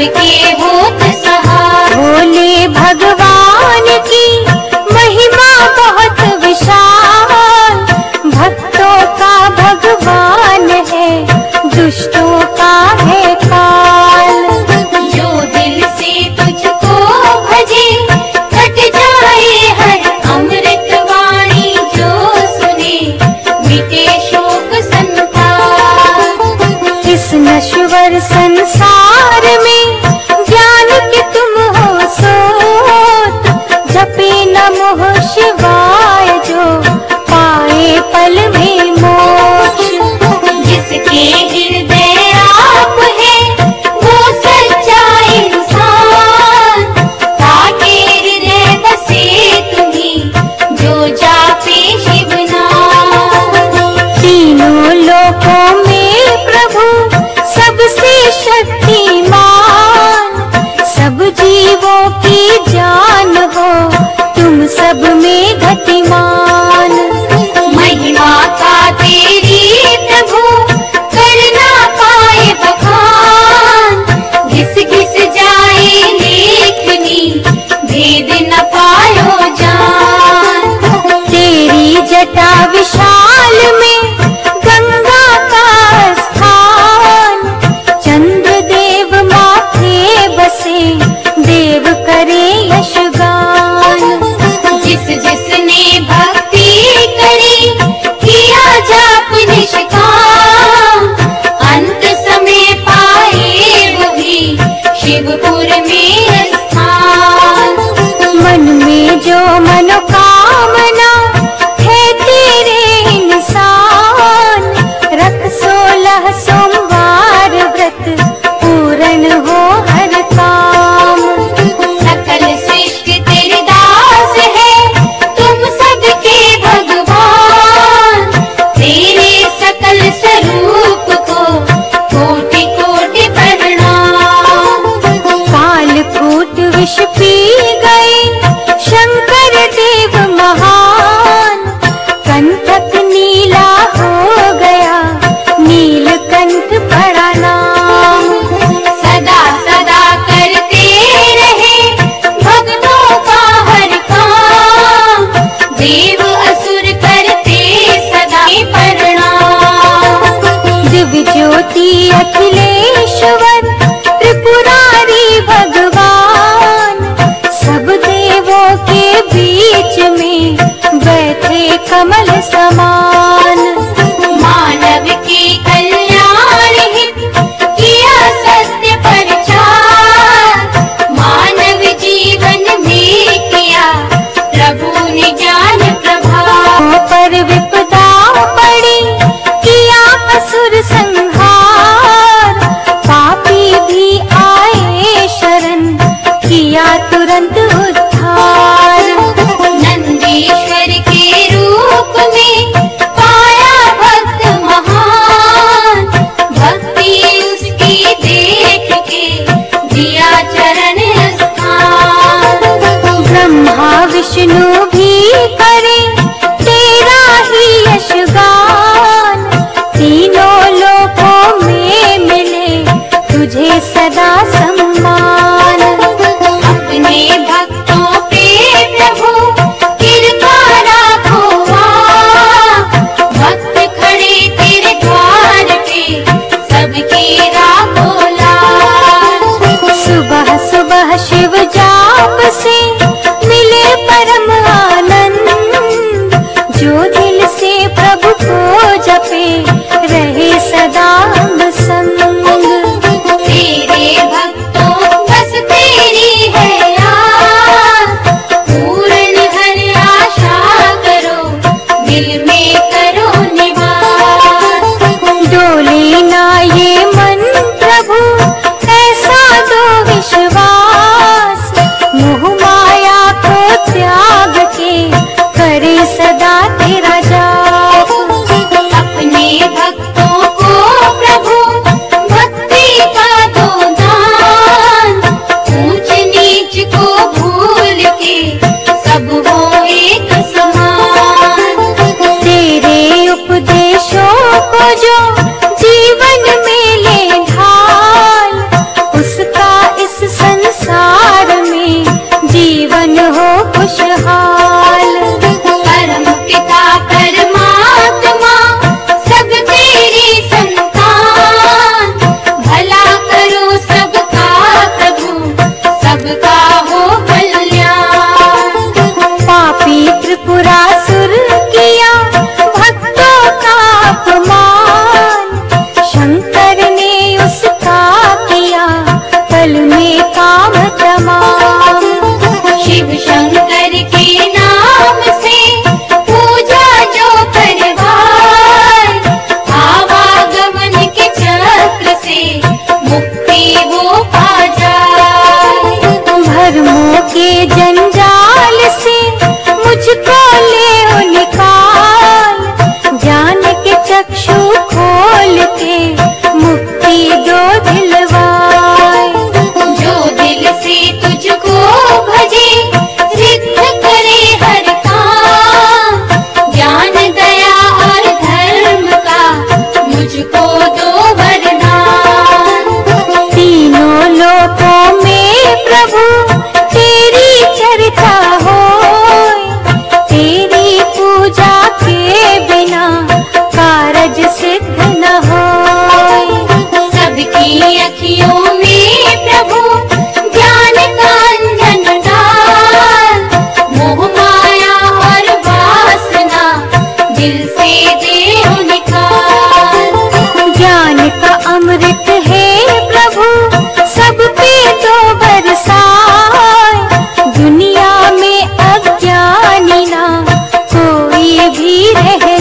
भूत सहा भोले भगवान। बीच में बैठे कमल समा विष्णु भी करे तेरा ही यशगान तीनों लोकों में मिले तुझे सदा सम्मान। Give me.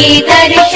दर्श